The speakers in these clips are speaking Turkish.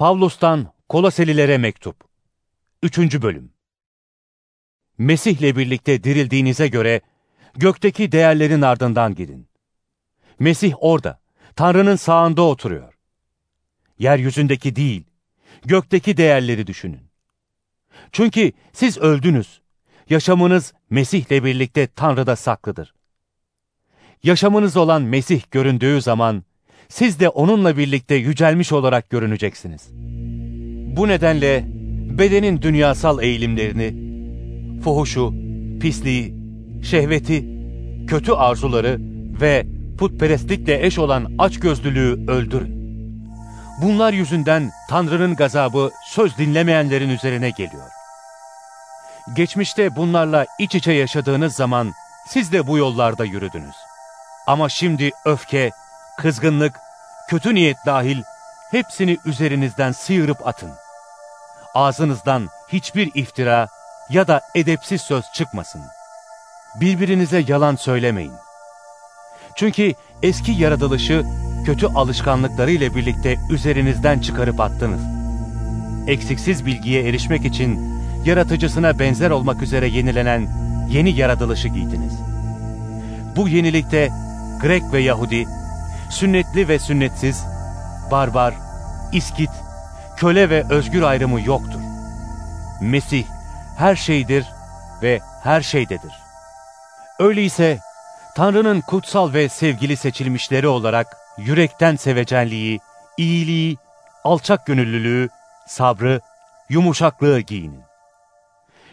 Pavlus'tan Koloselilere Mektup 3. Bölüm Mesih'le birlikte dirildiğinize göre gökteki değerlerin ardından gidin. Mesih orada, Tanrı'nın sağında oturuyor. Yeryüzündeki değil, gökteki değerleri düşünün. Çünkü siz öldünüz, yaşamınız Mesih'le birlikte Tanrı'da saklıdır. Yaşamınız olan Mesih göründüğü zaman, siz de onunla birlikte yücelmiş olarak görüneceksiniz. Bu nedenle bedenin dünyasal eğilimlerini, fuhuşu, pisliği, şehveti, kötü arzuları ve putperestlikle eş olan açgözlülüğü öldürün. Bunlar yüzünden Tanrı'nın gazabı söz dinlemeyenlerin üzerine geliyor. Geçmişte bunlarla iç içe yaşadığınız zaman siz de bu yollarda yürüdünüz. Ama şimdi öfke, kızgınlık, kötü niyet dahil hepsini üzerinizden sıyırıp atın. Ağzınızdan hiçbir iftira ya da edepsiz söz çıkmasın. Birbirinize yalan söylemeyin. Çünkü eski yaratılışı kötü alışkanlıklarıyla birlikte üzerinizden çıkarıp attınız. Eksiksiz bilgiye erişmek için yaratıcısına benzer olmak üzere yenilenen yeni yaratılışı giydiniz. Bu yenilikte Grek ve Yahudi, sünnetli ve sünnetsiz, barbar, iskit, köle ve özgür ayrımı yoktur. Mesih her şeydir ve her şeydedir. Öyleyse Tanrı'nın kutsal ve sevgili seçilmişleri olarak yürekten sevecenliği, iyiliği, alçak gönüllülüğü, sabrı, yumuşaklığı giyinin.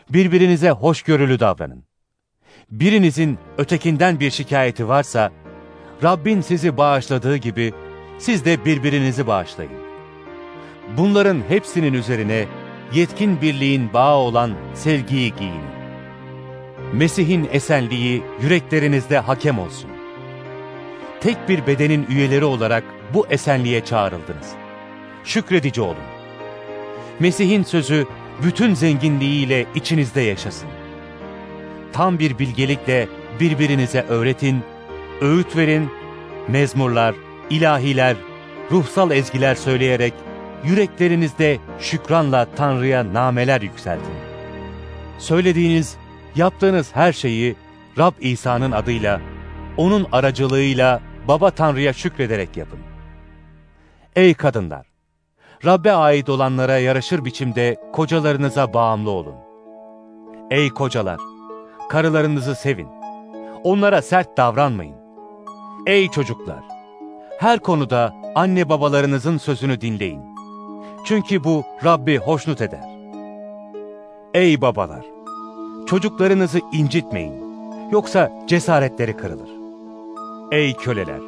Birbirinize hoşgörülü davranın. Birinizin ötekinden bir şikayeti varsa, Rabbin sizi bağışladığı gibi siz de birbirinizi bağışlayın. Bunların hepsinin üzerine yetkin birliğin bağı olan sevgiyi giyin. Mesih'in esenliği yüreklerinizde hakem olsun. Tek bir bedenin üyeleri olarak bu esenliğe çağrıldınız. Şükredici olun. Mesih'in sözü bütün zenginliğiyle içinizde yaşasın. Tam bir bilgelikle birbirinize öğretin, öğüt verin, mezmurlar, ilahiler, ruhsal ezgiler söyleyerek yüreklerinizde şükranla Tanrı'ya nameler yükseltin. Söylediğiniz, yaptığınız her şeyi Rab İsa'nın adıyla, O'nun aracılığıyla Baba Tanrı'ya şükrederek yapın. Ey kadınlar! Rabbe ait olanlara yaraşır biçimde kocalarınıza bağımlı olun. Ey kocalar! Karılarınızı sevin. Onlara sert davranmayın. Ey çocuklar! Her konuda anne babalarınızın sözünü dinleyin. Çünkü bu Rabbi hoşnut eder. Ey babalar! Çocuklarınızı incitmeyin. Yoksa cesaretleri kırılır. Ey köleler!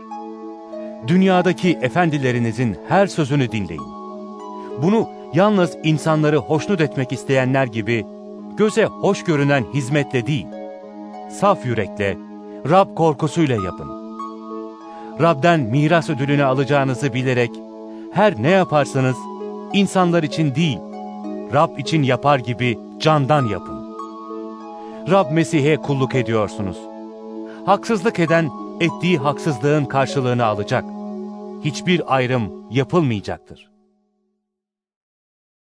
Dünyadaki efendilerinizin her sözünü dinleyin. Bunu yalnız insanları hoşnut etmek isteyenler gibi göze hoş görünen hizmetle değil, saf yürekle, Rab korkusuyla yapın. Rab'den miras ödülünü alacağınızı bilerek her ne yaparsanız insanlar için değil, Rab için yapar gibi candan yapın. Rab Mesih'e kulluk ediyorsunuz. Haksızlık eden ettiği haksızlığın karşılığını alacak. Hiçbir ayrım yapılmayacaktır.